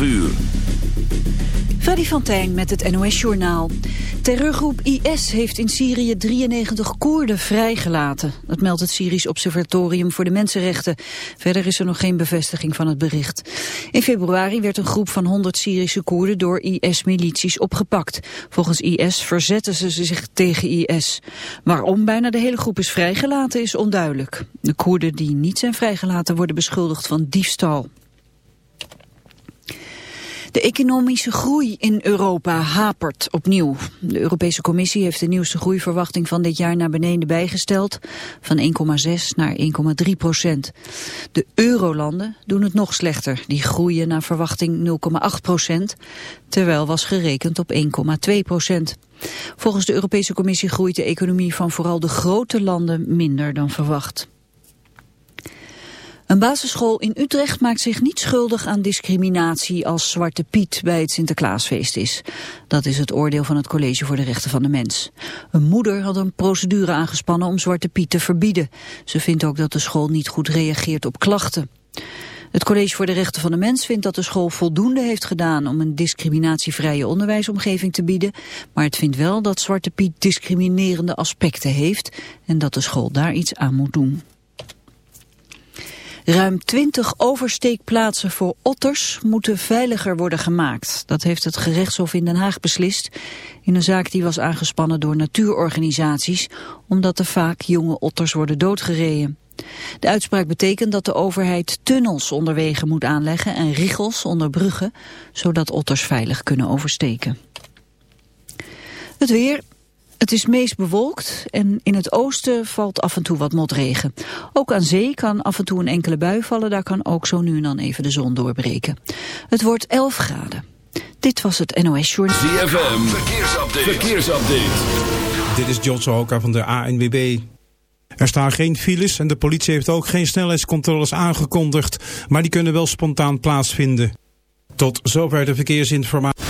12 uur. Freddy van met het NOS-journaal. Terreurgroep IS heeft in Syrië 93 Koerden vrijgelaten. Dat meldt het Syrisch Observatorium voor de Mensenrechten. Verder is er nog geen bevestiging van het bericht. In februari werd een groep van 100 Syrische Koerden door IS-milities opgepakt. Volgens IS verzetten ze zich tegen IS. Waarom bijna de hele groep is vrijgelaten is onduidelijk. De Koerden die niet zijn vrijgelaten worden beschuldigd van diefstal. De economische groei in Europa hapert opnieuw. De Europese Commissie heeft de nieuwste groeiverwachting van dit jaar naar beneden bijgesteld, van 1,6 naar 1,3 procent. De eurolanden doen het nog slechter, die groeien naar verwachting 0,8 procent, terwijl was gerekend op 1,2 procent. Volgens de Europese Commissie groeit de economie van vooral de grote landen minder dan verwacht. Een basisschool in Utrecht maakt zich niet schuldig aan discriminatie als Zwarte Piet bij het Sinterklaasfeest is. Dat is het oordeel van het College voor de Rechten van de Mens. Een moeder had een procedure aangespannen om Zwarte Piet te verbieden. Ze vindt ook dat de school niet goed reageert op klachten. Het College voor de Rechten van de Mens vindt dat de school voldoende heeft gedaan om een discriminatievrije onderwijsomgeving te bieden, maar het vindt wel dat Zwarte Piet discriminerende aspecten heeft en dat de school daar iets aan moet doen. Ruim 20 oversteekplaatsen voor otters moeten veiliger worden gemaakt. Dat heeft het gerechtshof in Den Haag beslist in een zaak die was aangespannen door natuurorganisaties, omdat er vaak jonge otters worden doodgereden. De uitspraak betekent dat de overheid tunnels onder wegen moet aanleggen en riegels onder bruggen, zodat otters veilig kunnen oversteken. Het weer, het is meest bewolkt en in het oosten valt af en toe wat motregen. Ook aan zee kan af en toe een enkele bui vallen. Daar kan ook zo nu en dan even de zon doorbreken. Het wordt 11 graden. Dit was het NOS Journal. ZFM, verkeersupdate. verkeersupdate. Dit is John Sohoka van de ANWB. Er staan geen files en de politie heeft ook geen snelheidscontroles aangekondigd. Maar die kunnen wel spontaan plaatsvinden. Tot zover de verkeersinformatie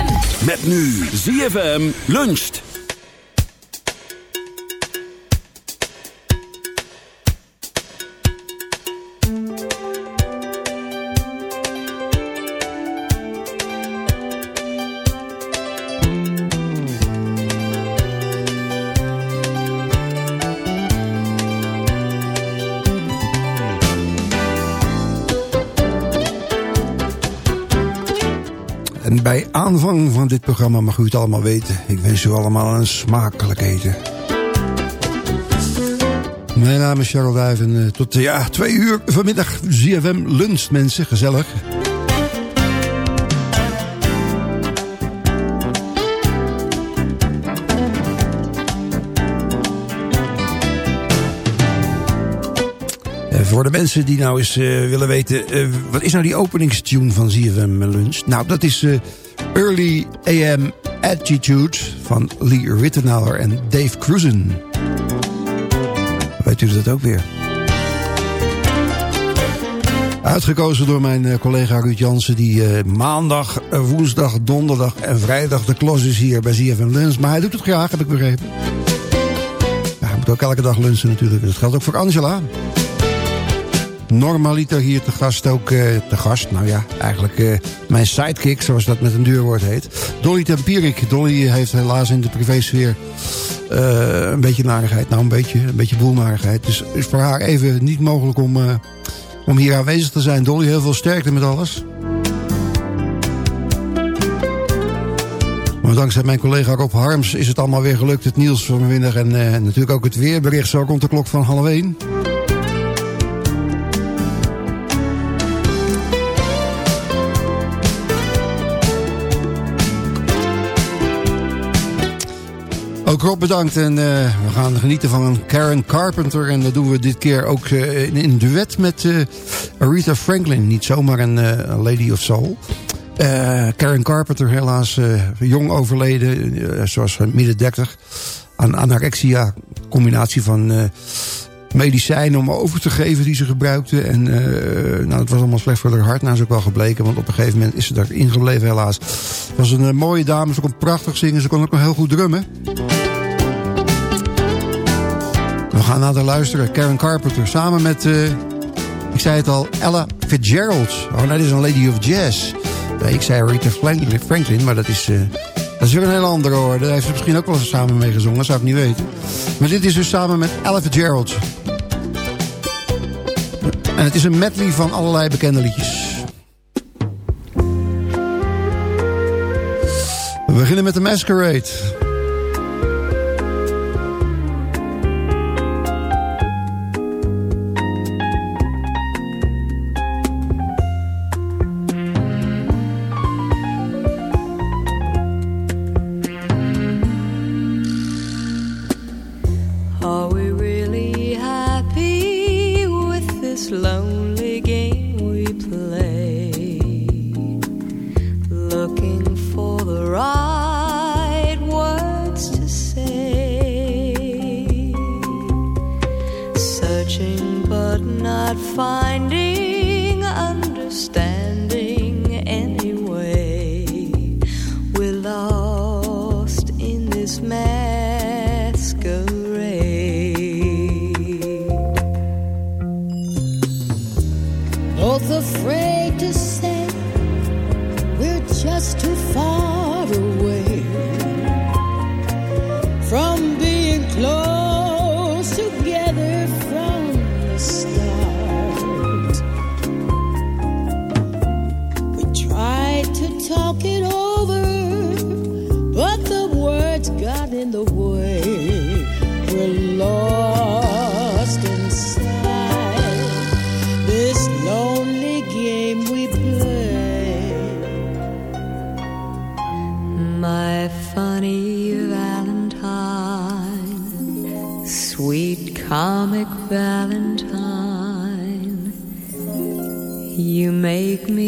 Met nu ZFM luncht. aanvang van dit programma mag u het allemaal weten. Ik wens u allemaal een smakelijk eten. Mijn naam is Charles Duijf en eh, tot ja, twee uur vanmiddag ZFM lunch mensen, gezellig. Eh, voor de mensen die nou eens eh, willen weten... Wat is nou die openingstune van ZFM Lunch? Nou, dat is... Early AM Attitude van Lee Rittenauer en Dave Cruzen. Weet u dat ook weer? Uitgekozen door mijn collega Ruud Jansen... die maandag, woensdag, donderdag en vrijdag de klos is hier bij ZFM Lunch. Maar hij doet het graag, heb ik begrepen. Ja, hij moet ook elke dag lunchen natuurlijk. Dat geldt ook voor Angela. Normaliter hier te gast ook uh, te gast. Nou ja, eigenlijk uh, mijn sidekick, zoals dat met een duurwoord heet. Dolly Tempierik. Dolly heeft helaas in de privésfeer uh, een beetje narigheid. Nou, een beetje, een beetje boelnarigheid. Dus is voor haar even niet mogelijk om, om hier aanwezig te zijn. Dolly, heel veel sterkte met alles. Maar dankzij mijn collega Rob Harms is het allemaal weer gelukt. Het nieuws vanmiddag en natuurlijk ook het weerbericht zo rond de klok van half 1. Ook Rob bedankt en uh, we gaan genieten van Karen Carpenter. En dat doen we dit keer ook uh, in, in duet met uh, Aretha Franklin. Niet zomaar een Lady of Soul. Karen Carpenter helaas jong overleden, zoals midden 30. Aan anorexia, combinatie van medicijnen om over te geven die ze gebruikte. En nou, het was allemaal slecht voor haar hart. Nou is ook wel gebleken, want op een gegeven moment is ze daar ingebleven helaas. Het was een mooie dame, ze kon prachtig zingen, ze kon ook nog heel goed drummen. We gaan naar de luisteren. Karen Carpenter samen met, uh, ik zei het al, Ella Fitzgerald. Oh, dat is een lady of jazz. Ik zei Rita Franklin, maar dat is, uh, dat is weer een hele andere hoor. Daar heeft ze misschien ook wel eens samen mee gezongen, zou ik niet weten. Maar dit is dus samen met Ella Fitzgerald. En het is een medley van allerlei bekende liedjes. We beginnen met de Masquerade. Are we really happy with this lonely?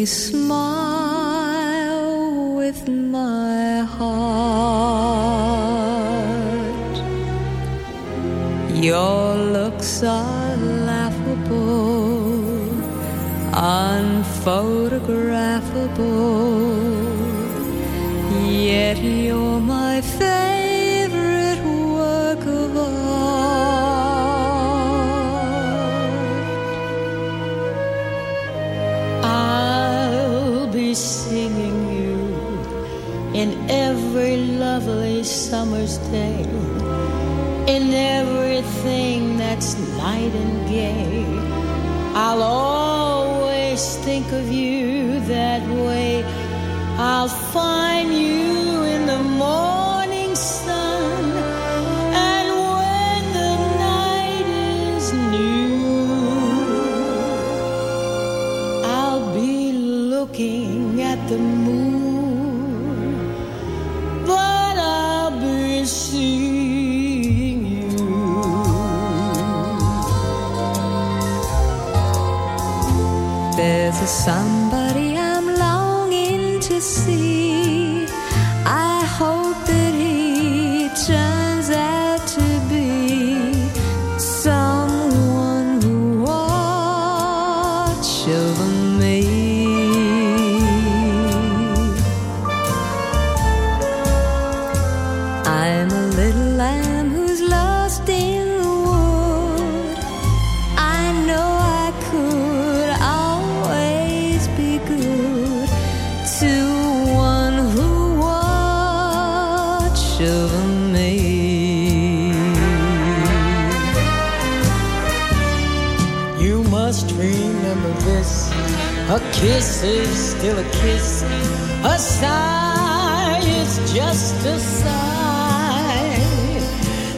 isso. in every lovely summer's day, in everything that's light and gay. I'll always think of you that way. I'll find you. is still a kiss. A sigh is just a sigh.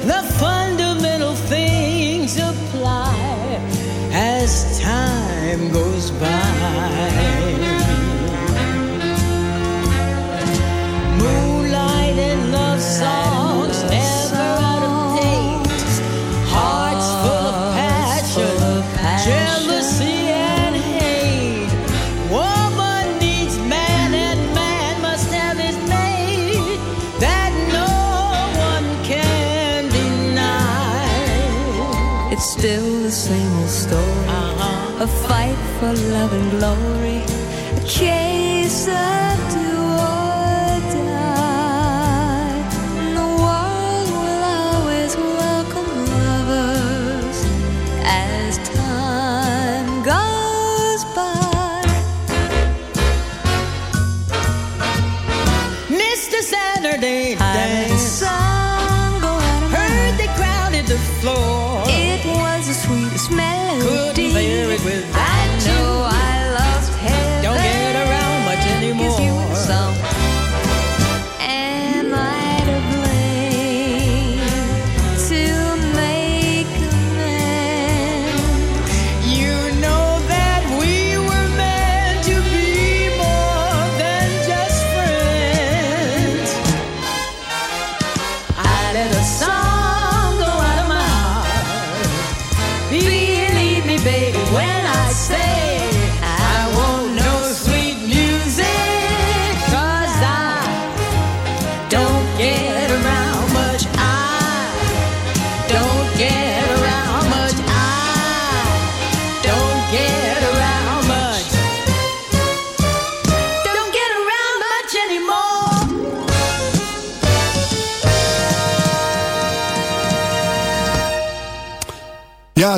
The fundamental things apply as time goes. fight for love and glory, a chase of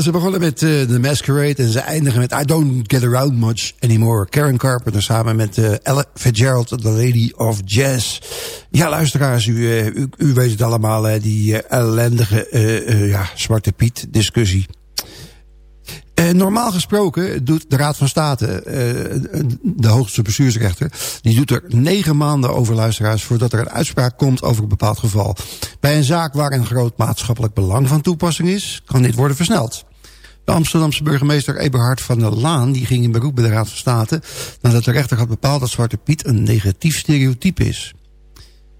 ze begonnen met uh, The Masquerade en ze eindigen met I Don't Get Around Much Anymore. Karen Carpenter samen met uh, Ella Fitzgerald, The Lady of Jazz. Ja, luisteraars, u, uh, u, weet het allemaal, die ellendige ja, Zwarte Piet discussie. Normaal gesproken doet de Raad van State, de hoogste bestuursrechter... die doet er negen maanden over luisteraars... voordat er een uitspraak komt over een bepaald geval. Bij een zaak waar een groot maatschappelijk belang van toepassing is... kan dit worden versneld. De Amsterdamse burgemeester Eberhard van der Laan... die ging in beroep bij de Raad van State... nadat de rechter had bepaald dat Zwarte Piet een negatief stereotype is.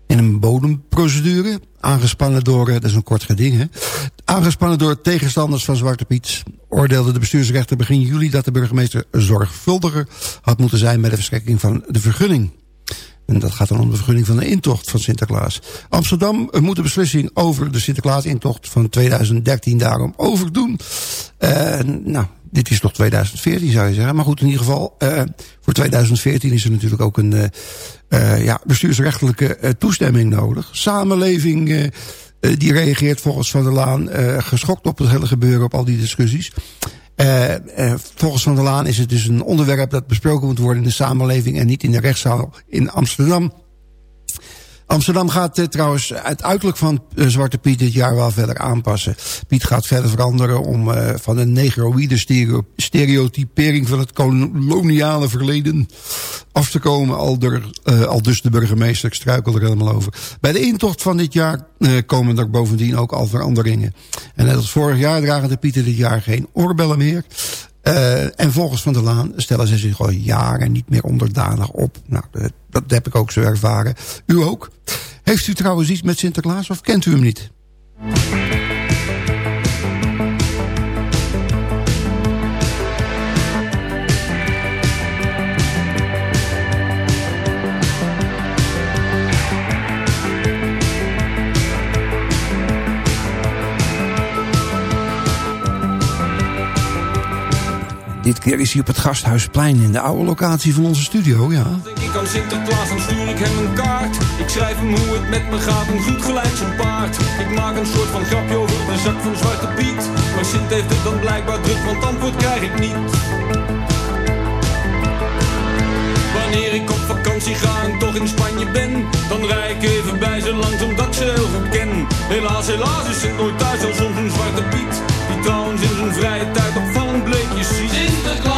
In een bodemprocedure, aangespannen door... Eh, dat is een kort geding, hè? Aangespannen door tegenstanders van Zwarte Piet... oordeelde de bestuursrechter begin juli dat de burgemeester zorgvuldiger had moeten zijn... bij de verschrikking van de vergunning. En dat gaat dan om de vergunning van de intocht van Sinterklaas. Amsterdam moet de beslissing over de Sinterklaas-intocht van 2013 daarom overdoen. Uh, nou, dit is nog 2014 zou je zeggen. Maar goed, in ieder geval, uh, voor 2014 is er natuurlijk ook een uh, ja, bestuursrechtelijke toestemming nodig. Samenleving die reageert volgens Van der Laan geschokt op het hele gebeuren, op al die discussies. Uh, volgens Van der Laan is het dus een onderwerp dat besproken moet worden in de samenleving en niet in de rechtszaal in Amsterdam. Amsterdam gaat uh, trouwens het uiterlijk van uh, Zwarte Piet dit jaar wel verder aanpassen. Piet gaat verder veranderen om uh, van een negroïde stereo stereotypering van het koloniale verleden af te komen. Al dus de burgemeester, ik struikel er helemaal over. Bij de intocht van dit jaar komen er bovendien ook al veranderingen. En net als vorig jaar dragen de Pieten dit jaar geen oorbellen meer. Uh, en volgens Van der Laan stellen ze zich al jaren niet meer onderdanig op. Nou, dat, dat heb ik ook zo ervaren. U ook. Heeft u trouwens iets met Sinterklaas of kent u hem niet? Keer is hij op het Gasthuisplein in de oude locatie van onze studio, ja. Denk ik aan Sinterklaas, dan stuur ik hem een kaart. Ik schrijf hem hoe het met me gaat, een goed gelijk zijn paard. Ik maak een soort van grapje over de zak van Zwarte Piet. Maar Sint heeft het dan blijkbaar druk, want antwoord krijg ik niet. Wanneer ik op vakantie ga en toch in Spanje ben Dan rij ik even bij ze langs omdat ik ze heel goed ken Helaas, helaas is het nooit thuis als soms een zwarte piet Die trouwens in zijn vrije tijd opvallend bleekjes. Ziet Sinterklaas,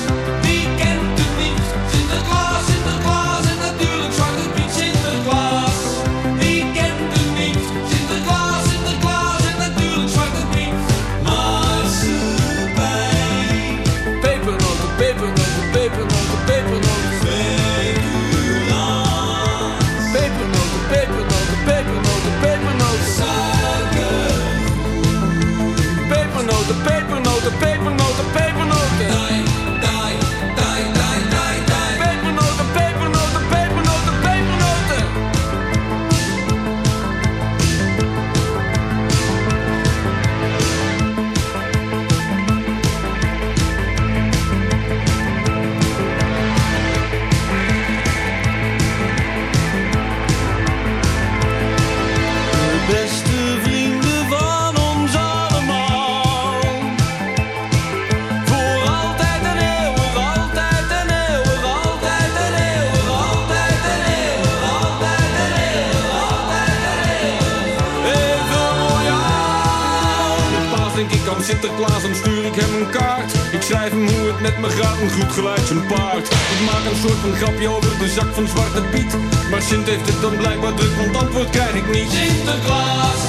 Ik maak een soort van grapje over de zak van Zwarte Piet. Maar Sint heeft het dan blijkbaar druk, want antwoord krijg ik niet. Sinterklaas,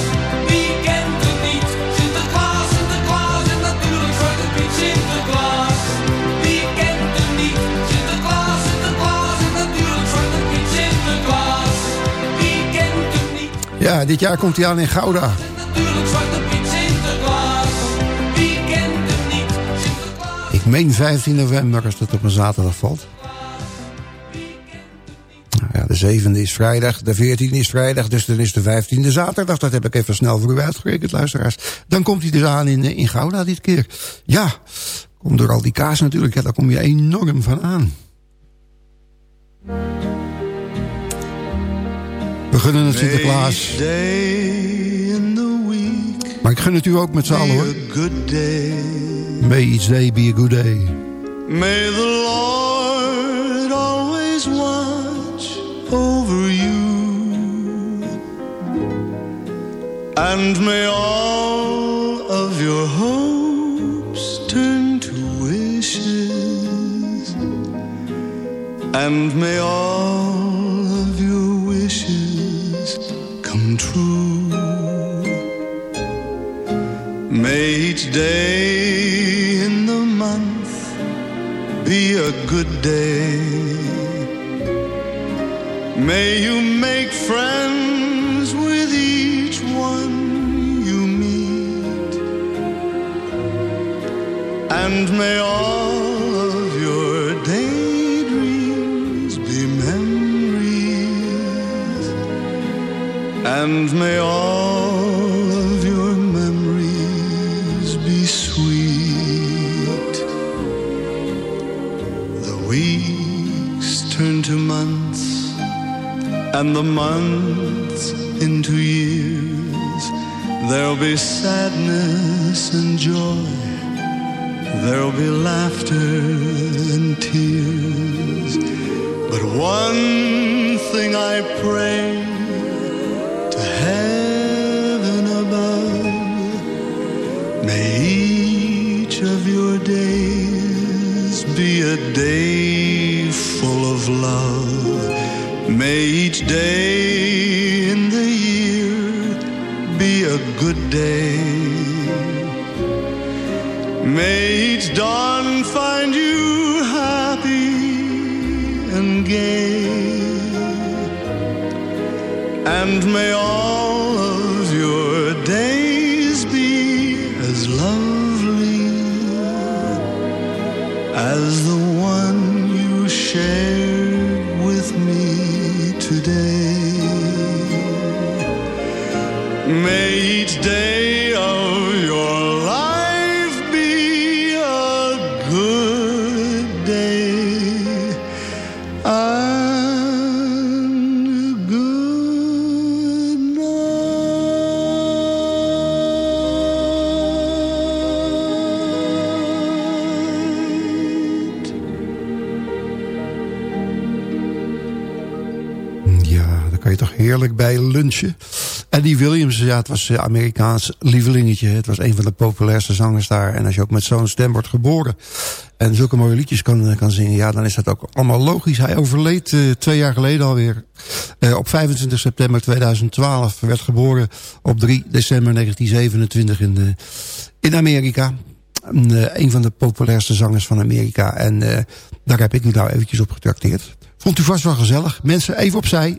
wie kent het niet? Sinterklaas, Sinterklaas en natuurlijk Zwarte Piet. Sinterklaas, wie kent het niet? Sinterklaas, Sinterklaas en natuurlijk Zwarte Piet. Sinterklaas, wie kent het niet? Ja, dit jaar komt hij aan in Gouda. Natuurlijk Zwarte Piet. Sinterklaas, wie kent het niet? Sinterklaas. Ik meen 15 november als dat op een zaterdag valt. De 7e is vrijdag, de 14e is vrijdag, dus dan is de 15e zaterdag. Dat heb ik even snel voor u uitgerekend, luisteraars. Dan komt hij dus aan in, in Gouda dit keer. Ja, komt door al die kaas natuurlijk, ja, daar kom je enorm van aan. We gunnen het Sinterklaas. Maar ik gun het u ook met z'n allen hoor. May each day be a good day. May the Lord And may all of your hopes turn to wishes. And may all of your wishes come true. May each day in the month be a good day. May you may all of your memories be sweet. The weeks turn to months, and the months into years. There'll be sadness and joy. There'll be laughter and tears. But one thing I pray day full of love. May each day in the year be a good day. May each dawn find you happy and gay. And may all Day of your life. Ja, daar kan je toch heerlijk bij lunchen. Eddie Williams, ja, het was een Amerikaans lievelingetje. Het was een van de populairste zangers daar. En als je ook met zo'n stem wordt geboren... en zulke mooie liedjes kan, kan zingen... ja, dan is dat ook allemaal logisch. Hij overleed eh, twee jaar geleden alweer. Eh, op 25 september 2012 werd geboren... op 3 december 1927 in, de, in Amerika. Een, eh, een van de populairste zangers van Amerika. En eh, daar heb ik u nou eventjes op getrakteerd. Vond u vast wel gezellig. Mensen, even opzij.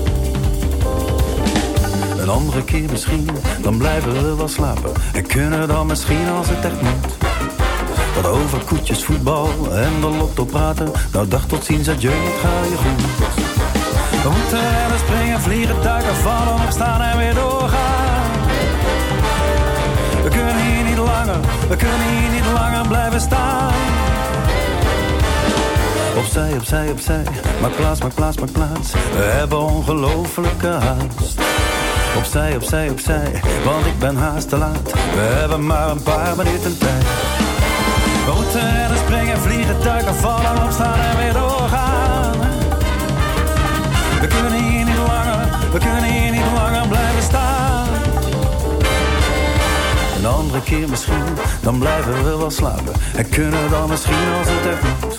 Andere keer misschien, dan blijven we wel slapen. En kunnen dan misschien als het echt moet. Wat over koetjes, voetbal en de lotto praten. Nou dag tot ziens, adieu, het ga je goed. We moeten rennen, springen, vliegen, duiken, vallen, opstaan en weer doorgaan. We kunnen hier niet langer, we kunnen hier niet langer blijven staan. Opzij, opzij, opzij, maak plaats, maak plaats, maak plaats. We hebben ongelofelijke haast. Opzij, opzij, opzij, want ik ben haast te laat. We hebben maar een paar minuten tijd. We moeten rennen, springen, vliegen, duiken, vallen, opstaan en weer doorgaan. We kunnen hier niet langer, we kunnen hier niet langer blijven staan. Een andere keer misschien, dan blijven we wel slapen. En kunnen dan misschien als het echt moet.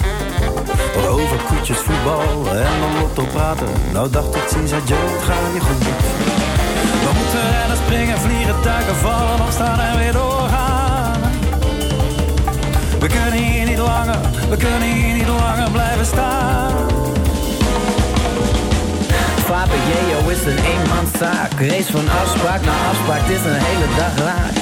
Wat over koetjes, voetbal en dan lotto praten. Nou dacht ik, ziens, adieu, het gaat je goed. We moeten rennen, springen, vliegen, duiken, vallen, opstaan en weer doorgaan. We kunnen hier niet langer, we kunnen hier niet langer blijven staan. Jeo is een eenmanszaak. Race van afspraak naar afspraak, het is een hele dag raak.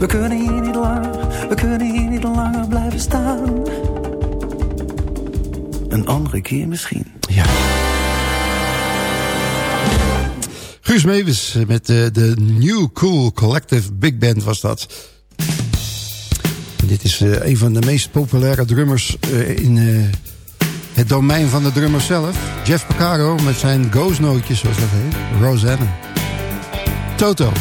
We kunnen hier niet langer, we kunnen hier niet langer blijven staan. Een andere keer misschien. Ja. Guus Mevis met de, de New Cool Collective Big Band was dat. Dit is eh, een van de meest populaire drummers eh, in eh, het domein van de drummer zelf. Jeff Picardo met zijn Goosnootjes, zoals dat heet. Rosanna. Toto.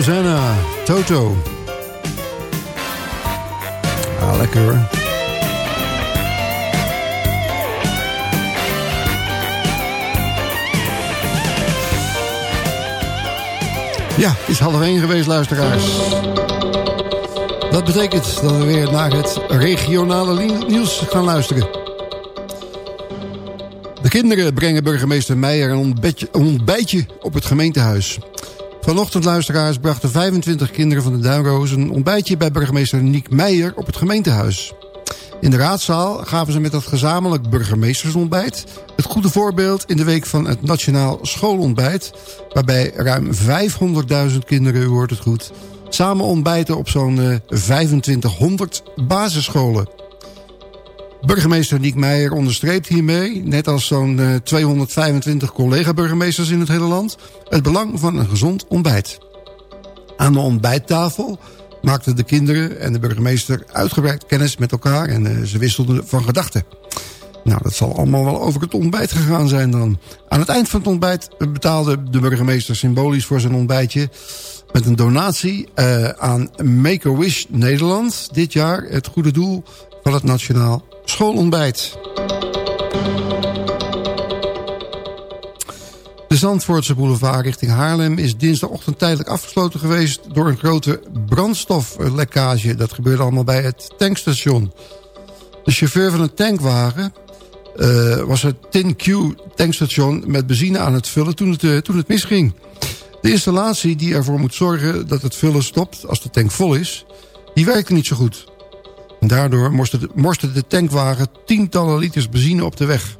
Rosanna, Toto. Ah, lekker hoor. Ja, het is half één geweest, luisteraars. Dat betekent dat we weer naar het regionale nieuws gaan luisteren. De kinderen brengen burgemeester Meijer een ontbijtje op het gemeentehuis. Vanochtend, luisteraars, brachten 25 kinderen van de Duinroos... een ontbijtje bij burgemeester Niek Meijer op het gemeentehuis. In de raadzaal gaven ze met dat gezamenlijk burgemeestersontbijt... het goede voorbeeld in de week van het Nationaal Schoolontbijt... waarbij ruim 500.000 kinderen, u hoort het goed... samen ontbijten op zo'n eh, 2500 basisscholen. Burgemeester Niek Meijer onderstreept hiermee... net als zo'n eh, 225 collega-burgemeesters in het hele land... het belang van een gezond ontbijt. Aan de ontbijttafel maakten de kinderen en de burgemeester uitgebreid kennis met elkaar... en eh, ze wisselden van gedachten. Nou, dat zal allemaal wel over het ontbijt gegaan zijn dan. Aan het eind van het ontbijt betaalde de burgemeester symbolisch voor zijn ontbijtje... met een donatie eh, aan Make-A-Wish Nederland. Dit jaar het goede doel van het Nationaal Schoolontbijt. De Zandvoortse boulevard richting Haarlem is dinsdagochtend tijdelijk afgesloten geweest... door een grote brandstoflekkage. Dat gebeurde allemaal bij het tankstation. De chauffeur van een tankwagen eh, was het Tin Q tankstation met benzine aan het vullen toen het, eh, toen het misging. De installatie die ervoor moet zorgen dat het vullen stopt als de tank vol is... die werkte niet zo goed. Daardoor morste de tankwagen tientallen liters benzine op de weg.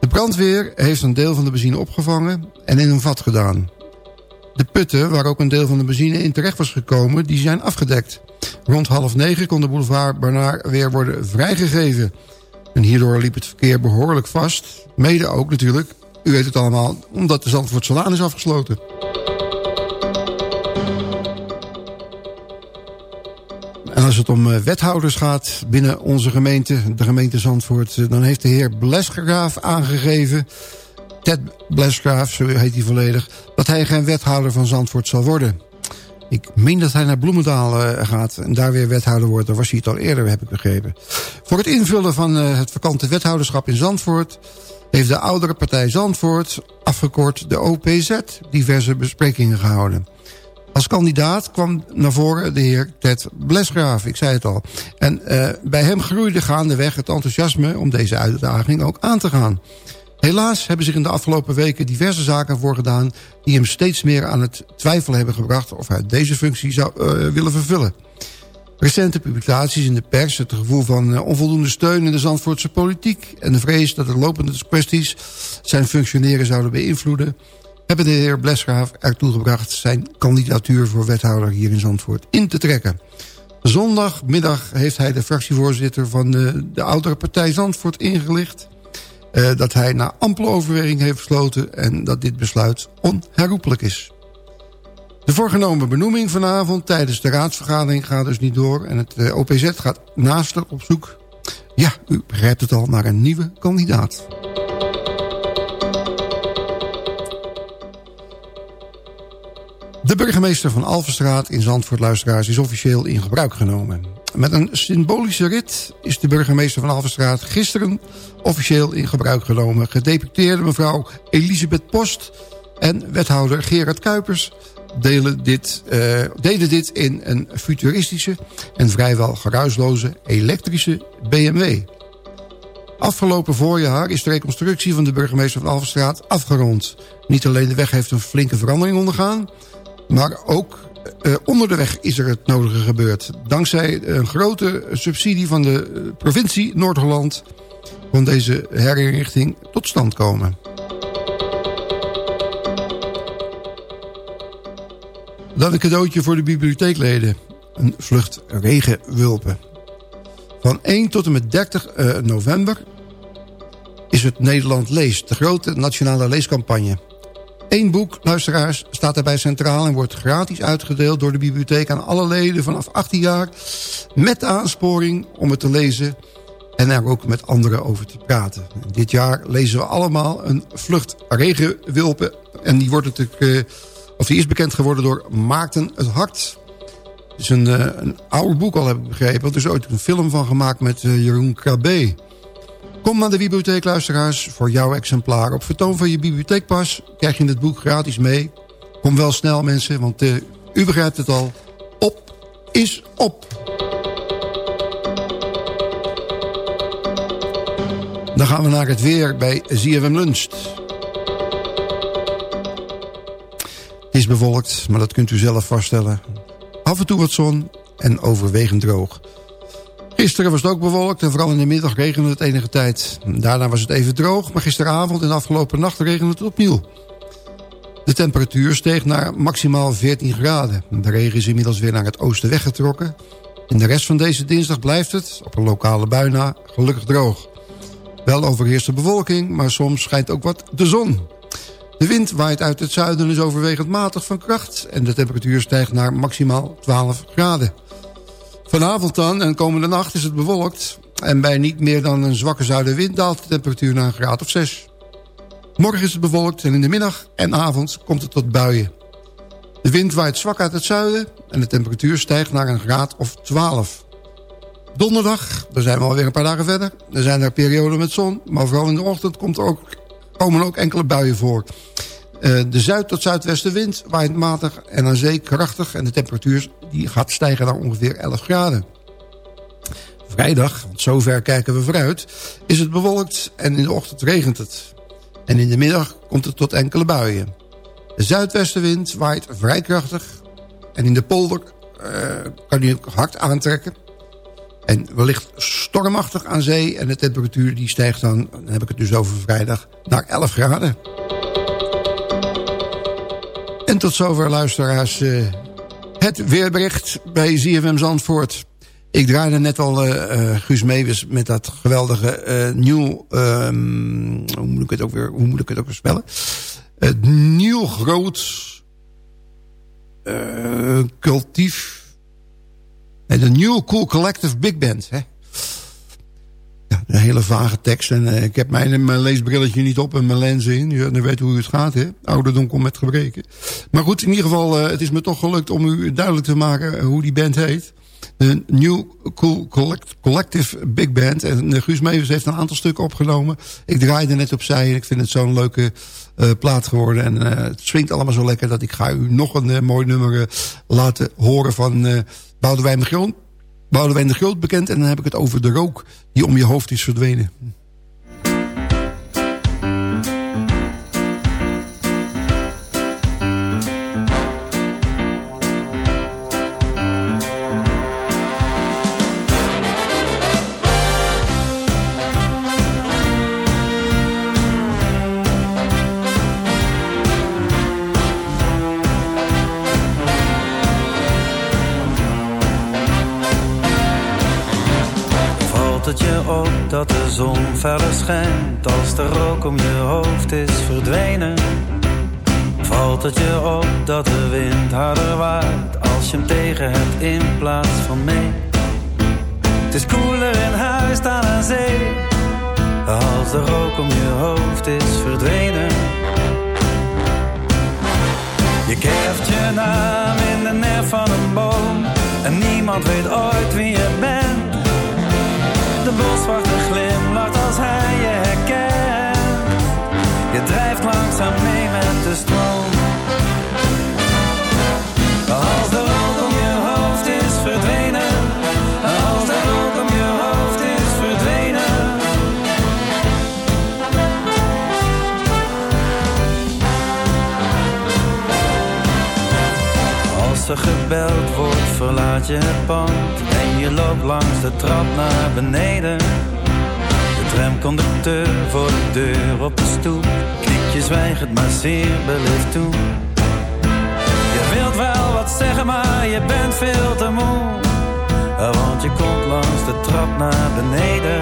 De brandweer heeft een deel van de benzine opgevangen en in een vat gedaan. De putten, waar ook een deel van de benzine in terecht was gekomen, die zijn afgedekt. Rond half negen kon de boulevard Bernard weer worden vrijgegeven. En hierdoor liep het verkeer behoorlijk vast. Mede ook natuurlijk, u weet het allemaal, omdat de Zandvoortselaan is afgesloten. Als het om eh, wethouders gaat binnen onze gemeente, de gemeente Zandvoort... eh, dan heeft de heer Blesgraaf aangegeven, Ted Blesgraaf, zo heet hij volledig... dat hij geen wethouder van Zandvoort zal worden. Ik meen dat hij naar Bloemendaal eh, gaat en daar weer wethouder wordt. Daar was hij het al eerder, heb ik begrepen. Voor het invullen van het vakante wethouderschap in Zandvoort... heeft de oudere partij Zandvoort, afgekort de OPZ, diverse besprekingen gehouden. Als kandidaat kwam naar voren de heer Ted Blesgraaf, ik zei het al. En uh, bij hem groeide gaandeweg het enthousiasme om deze uitdaging ook aan te gaan. Helaas hebben zich in de afgelopen weken diverse zaken voorgedaan... die hem steeds meer aan het twijfelen hebben gebracht... of hij deze functie zou uh, willen vervullen. Recente publicaties in de pers, het gevoel van uh, onvoldoende steun in de Zandvoortse politiek... en de vrees dat de lopende kwesties zijn functioneren zouden beïnvloeden hebben de heer Blesgraaf ertoe gebracht... zijn kandidatuur voor wethouder hier in Zandvoort in te trekken. Zondagmiddag heeft hij de fractievoorzitter van de, de oudere partij Zandvoort ingelicht... Uh, dat hij na ampele overweging heeft besloten... en dat dit besluit onherroepelijk is. De voorgenomen benoeming vanavond tijdens de raadsvergadering gaat dus niet door... en het uh, OPZ gaat naast op zoek... ja, u begrijpt het al, naar een nieuwe kandidaat. De burgemeester van Alvenstraat in Zandvoort, luisteraars, is officieel in gebruik genomen. Met een symbolische rit is de burgemeester van Alvenstraat gisteren officieel in gebruik genomen. Gedeputeerde mevrouw Elisabeth Post en wethouder Gerard Kuipers delen dit, uh, deden dit in een futuristische en vrijwel geruisloze elektrische BMW. Afgelopen voorjaar is de reconstructie van de burgemeester van Alvenstraat afgerond. Niet alleen de weg heeft een flinke verandering ondergaan... Maar ook uh, onder de weg is er het nodige gebeurd. Dankzij een grote subsidie van de provincie Noord-Holland... kon deze herinrichting tot stand komen. Dan een cadeautje voor de bibliotheekleden. Een vlucht regenwulpen. Van 1 tot en met 30 uh, november is het Nederland leest. De grote nationale leescampagne. Eén boek, luisteraars, staat daarbij centraal... en wordt gratis uitgedeeld door de bibliotheek aan alle leden vanaf 18 jaar... met de aansporing om het te lezen en er ook met anderen over te praten. En dit jaar lezen we allemaal een vlucht regenwilpen... en die, wordt natuurlijk, uh, of die is bekend geworden door Maarten het Hart. Het is een, uh, een oude boek al, heb ik begrepen. Er is ooit een film van gemaakt met uh, Jeroen Krabbe... Kom naar de bibliotheek, luisteraars, voor jouw exemplaar. Op vertoon van je bibliotheekpas krijg je het boek gratis mee. Kom wel snel mensen, want eh, u begrijpt het al. Op is op. Dan gaan we naar het weer bij ZFM Lunch. Het is bewolkt, maar dat kunt u zelf vaststellen. Af en toe wat zon en overwegend droog. Gisteren was het ook bewolkt en vooral in de middag regende het enige tijd. Daarna was het even droog, maar gisteravond en afgelopen nacht regende het opnieuw. De temperatuur steeg naar maximaal 14 graden. De regen is inmiddels weer naar het oosten weggetrokken. In de rest van deze dinsdag blijft het, op een lokale bui na, gelukkig droog. Wel overheerst de bewolking, maar soms schijnt ook wat de zon. De wind waait uit het zuiden en is overwegend matig van kracht... en de temperatuur stijgt naar maximaal 12 graden. Vanavond dan en komende nacht is het bewolkt... en bij niet meer dan een zwakke zuidenwind daalt de temperatuur naar een graad of 6. Morgen is het bewolkt en in de middag en avond komt het tot buien. De wind waait zwak uit het zuiden en de temperatuur stijgt naar een graad of 12. Donderdag, daar zijn we alweer een paar dagen verder. Er zijn er perioden met zon, maar vooral in de ochtend komt er ook, komen er ook enkele buien voor. Uh, de zuid- tot zuidwestenwind waait matig en aan zee krachtig... en de temperatuur die gaat stijgen naar ongeveer 11 graden. Vrijdag, want zover kijken we vooruit, is het bewolkt en in de ochtend regent het. En in de middag komt het tot enkele buien. De zuidwestenwind waait vrij krachtig en in de polder uh, kan ook hard aantrekken... En wellicht stormachtig aan zee. En de temperatuur die stijgt dan, dan heb ik het dus over vrijdag, naar 11 graden. En tot zover luisteraars uh, het weerbericht bij ZFM Zandvoort. Ik draaide net al uh, uh, Guus Meeuwis met dat geweldige nieuw... Um, hoe, moet ik het ook weer, hoe moet ik het ook weer spellen? Het nieuw groot cultief Nee, de New Cool Collective Big Band. Hè? Een hele vage tekst. En uh, ik heb mijn, mijn leesbrilletje niet op en mijn lenzen in. Dan weet hoe het gaat. Hè? Ouderdom komt met gebreken. Maar goed, in ieder geval, uh, het is me toch gelukt om u duidelijk te maken hoe die band heet. De New Cool Collect Collective Big Band. En uh, Guus Meeuwis heeft een aantal stukken opgenomen. Ik draaide net opzij en ik vind het zo'n leuke plaat geworden. En het swingt allemaal zo lekker dat ik ga u nog een mooi nummer laten horen van... Boudewijn de Groot, Boudewijn de Groot bekend. En dan heb ik het over de rook die om je hoofd is verdwenen. Verder schijnt Als de rook om je hoofd is verdwenen. Valt het je op dat de wind harder waait Als je hem tegen hebt in plaats van mee? Het is koeler in huis dan aan zee Als de rook om je hoofd is verdwenen. Je kerft je naam in de nerf van een boom En niemand weet ooit wie je bent. De boswachter als hij je herkent. Je drijft langzaam mee met de stroom. Als de rook om je hoofd is verdwenen. Als de rook om je hoofd is verdwenen. Als er gebeld wordt, verlaat je het pand je loopt langs de trap naar beneden. Tramconducteur voor de deur op de stoep. Knikt je zwijgend maar zeer beleefd toe. Je wilt wel wat zeggen, maar je bent veel te moe. Want je komt langs de trap naar beneden.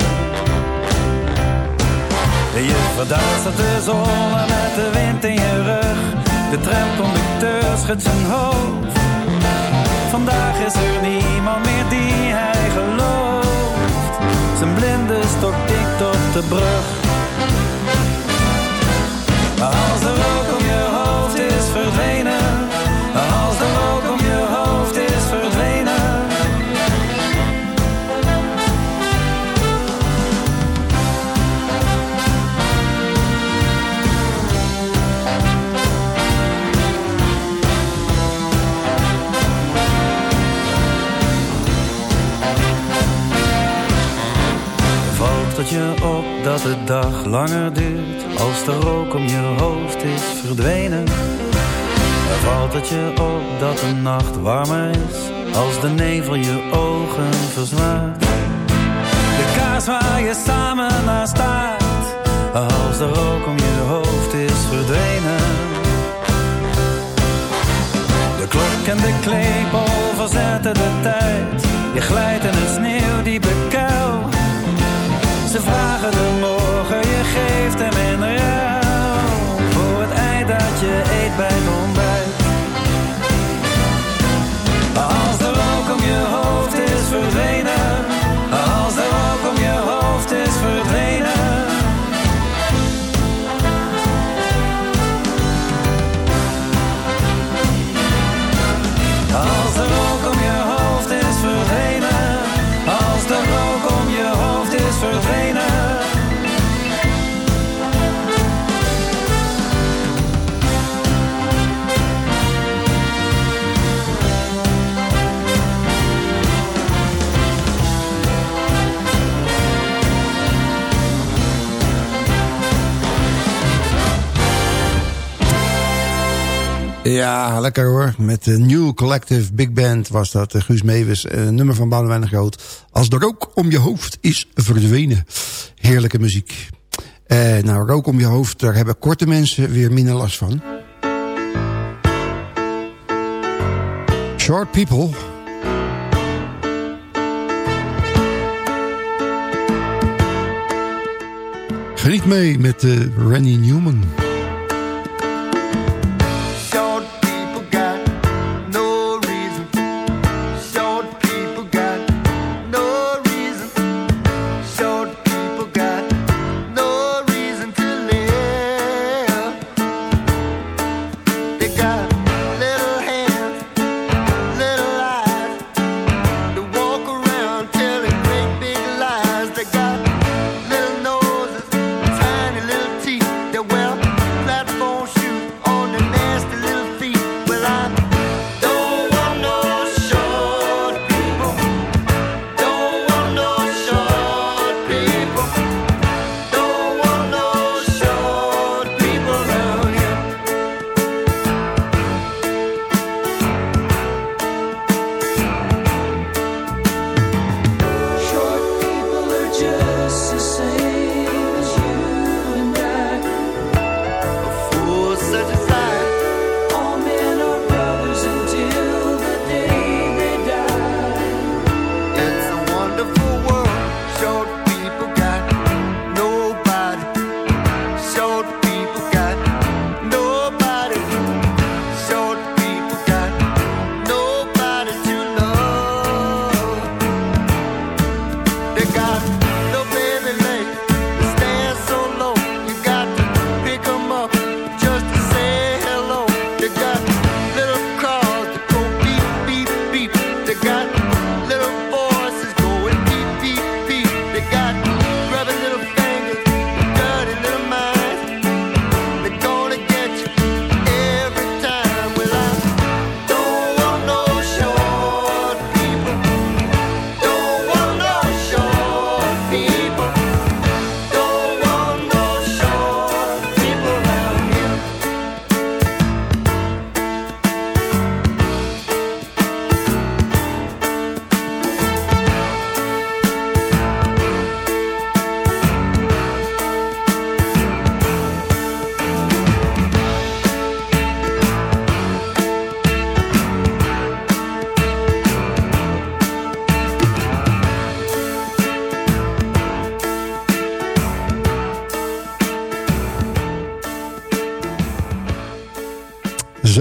Je verduistert de zon met de wind in je rug. De tramconducteur schudt zijn hoofd. Vandaag is er niemand meer die gelooft. Zijn blinde stok op de brug. De dag langer duurt, als de rook om je hoofd is verdwenen. Dan valt het je op dat de nacht warmer is, als de nevel je ogen verzwaart. De kaars waar je samen naar staat, als de rook om je hoofd is verdwenen. De klok en de klepel verzetten de tijd. Je glijdt in het sneeuwdiepe kuil. Ze vragen de morgen, je geeft hem in ruil. Voor het ei dat je eet bij het Ja, lekker hoor. Met de New Collective Big Band was dat. eh, Guus Meeuwis, een nummer van Boudewijn de Groot. Als de rook om je hoofd is verdwenen. Heerlijke muziek. Eh, nou, rook om je hoofd, daar hebben korte mensen weer minder last van. Short People. Geniet mee met eh, Randy Newman.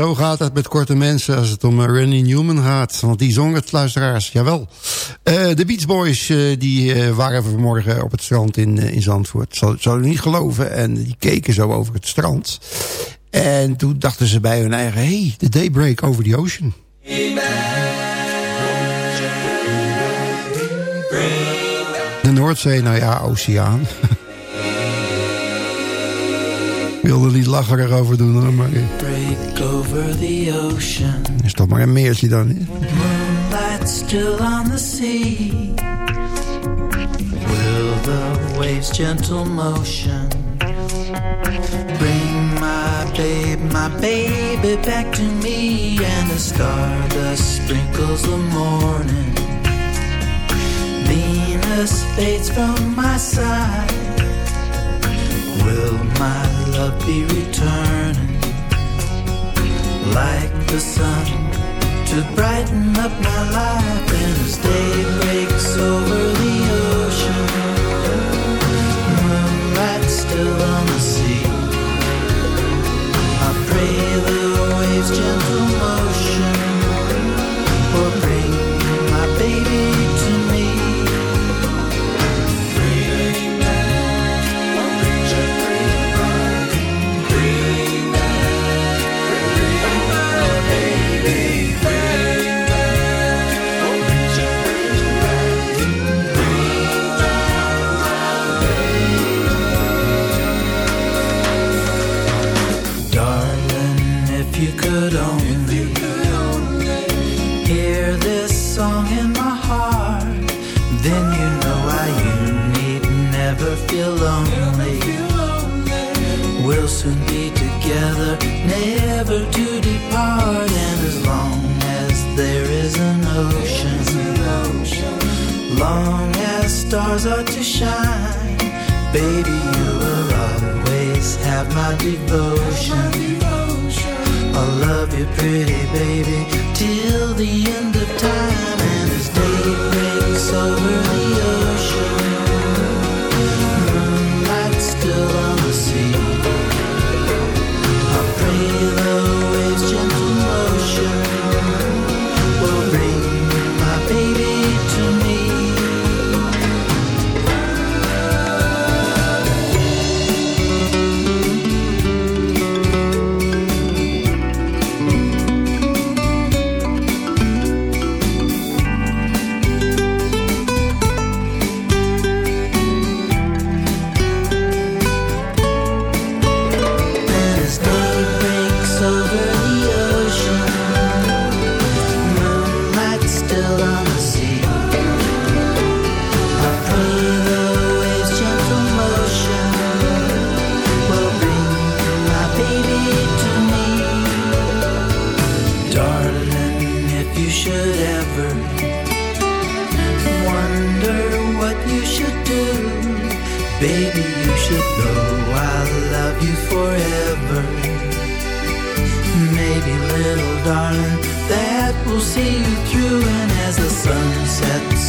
Zo gaat het met korte mensen als het om eh, Randy Newman gaat. Want die zong het, luisteraars, jawel. Eh, de Beach Boys eh, die, waren vanmorgen op het strand in, in Zandvoort. Zou, zou je niet geloven. En die keken zo over het strand. En toen dachten ze bij hun eigen... hey, de daybreak over the ocean. De Noordzee, nou ja, oceaan. Wilde er niet lacherig over doen, hoor, maar... Break over the ocean. Is toch maar een meertje dan, hè? Moonlight still on the sea. Will the waves' gentle motion. Bring my babe, my baby back to me, and the stardust sprinkles the morning. Venus fades from my side. Will my love be returning like the sun to brighten up my life? And as day breaks over the ocean, moonlight still on the sea. I pray the waves' gentle motion together, never to depart, and as long as there is an ocean, long as stars are to shine, baby, you will always have my devotion. I'll love you, pretty baby, till the end of time. And as day breaks over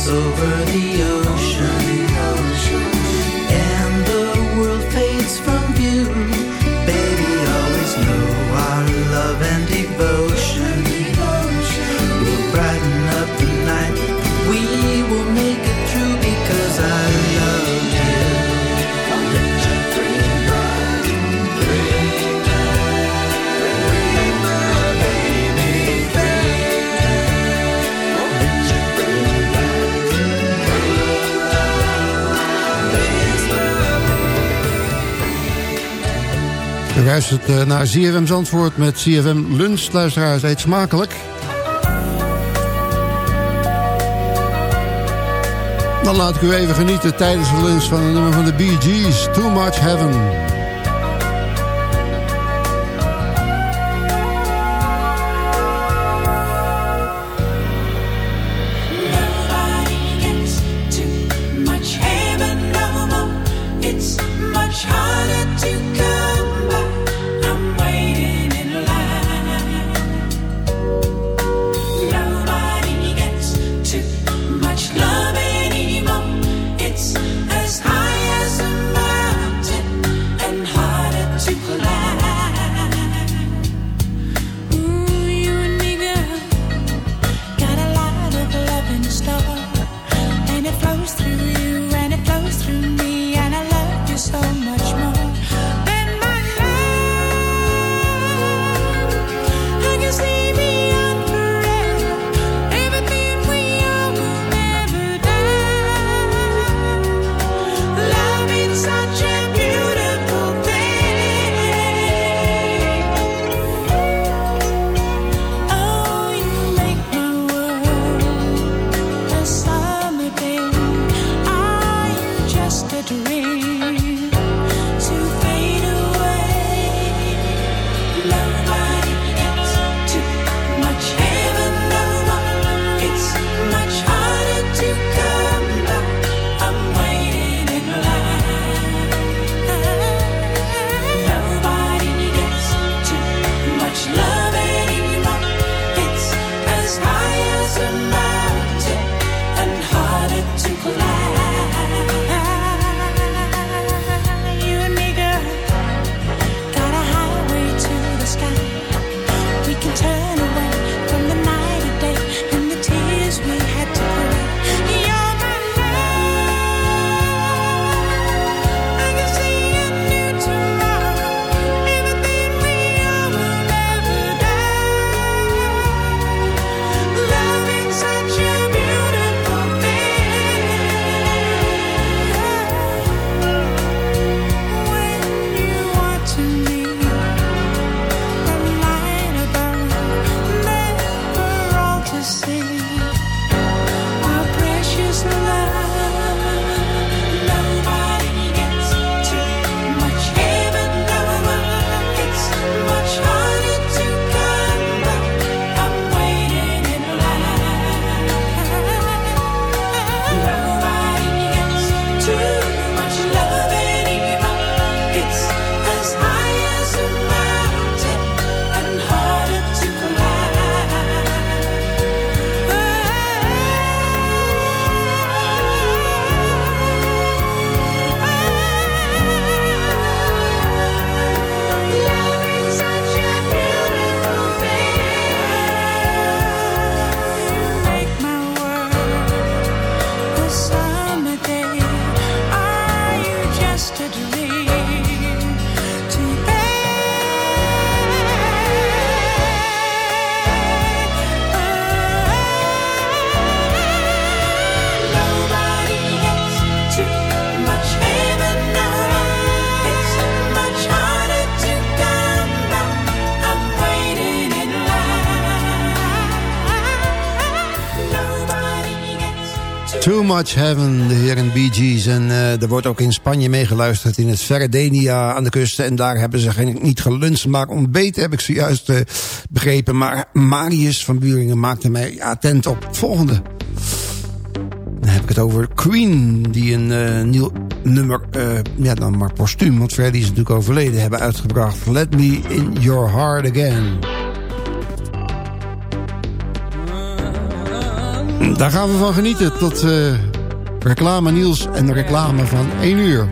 over the luistert eh, naar CFM Zandvoort met CFM Lunch. Luisteraars, eet smakelijk. Dan laat ik u even genieten tijdens de lunch van een nummer van de Bee Gees. Too Much Heaven. Too Much Heaven, de heren Bee Gees. En eh, er wordt ook in Spanje meegeluisterd in het verre Denia aan de kust. En daar hebben ze geen, niet geluncht, maar ontbeten heb ik zojuist eh, begrepen. Maar Marius van Buringen maakte mij attent op volgende. Dan heb ik het over Queen, die een eh, nieuw nummer, ja dan maar postuum, want Freddie is natuurlijk overleden, hebben uitgebracht. Let Me In Your Heart Again. Daar gaan we van genieten tot eh, reclame Niels en reclame van 1 uur.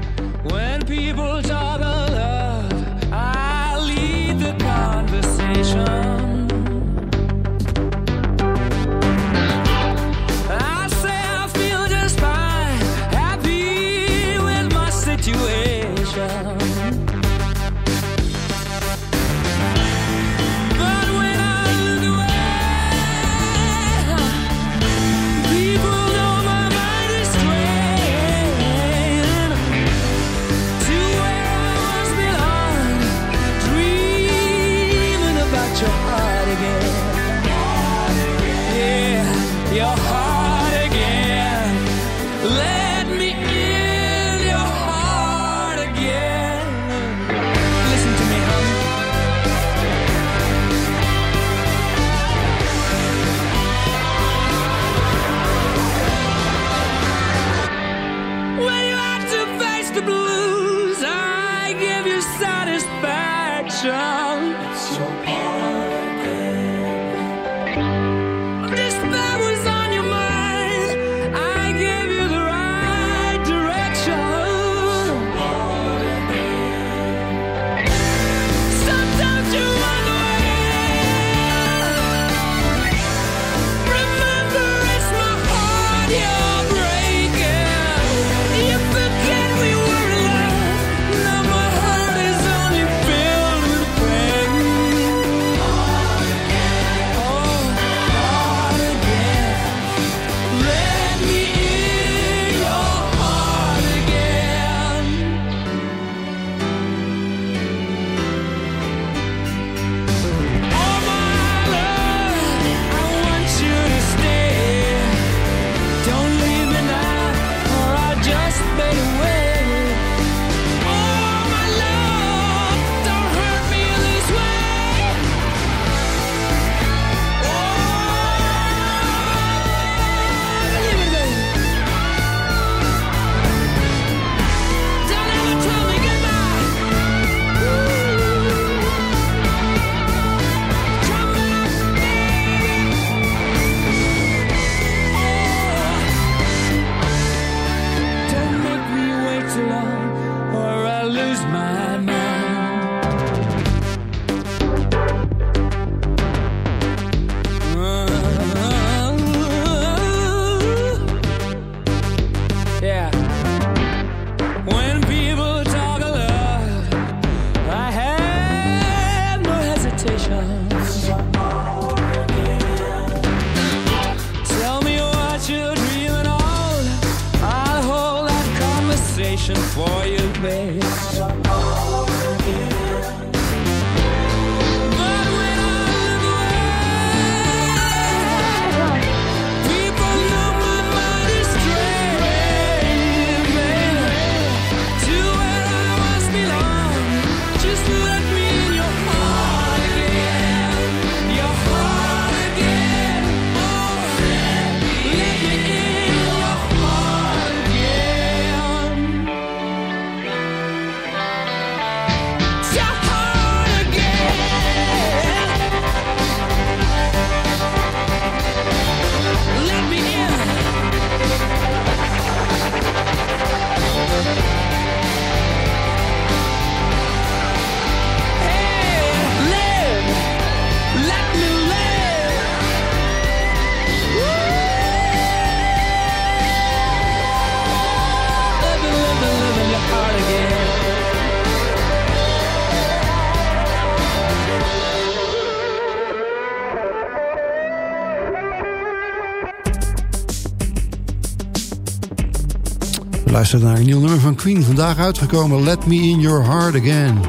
Naar een nieuw nummer van Queen. Vandaag uitgekomen Let Me In Your Heart Again.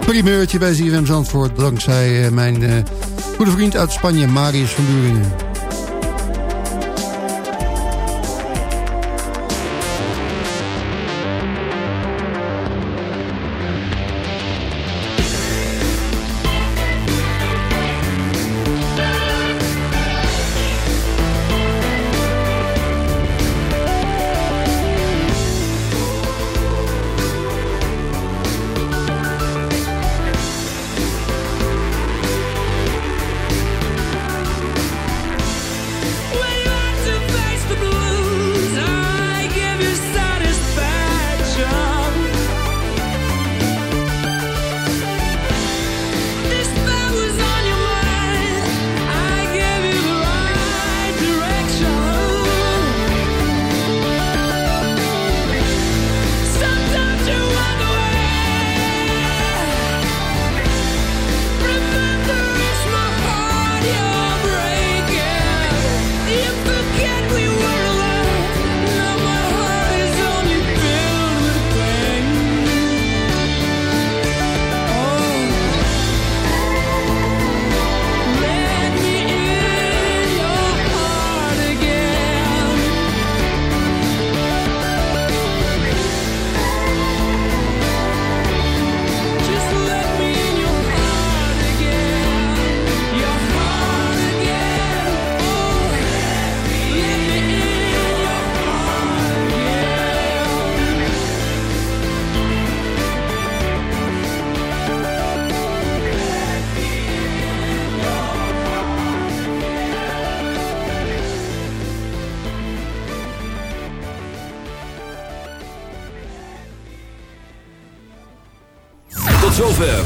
Primeurtje bij ZFM Zandvoort. Dankzij eh, mijn eh, goede vriend uit Spanje, Marius van Buringen.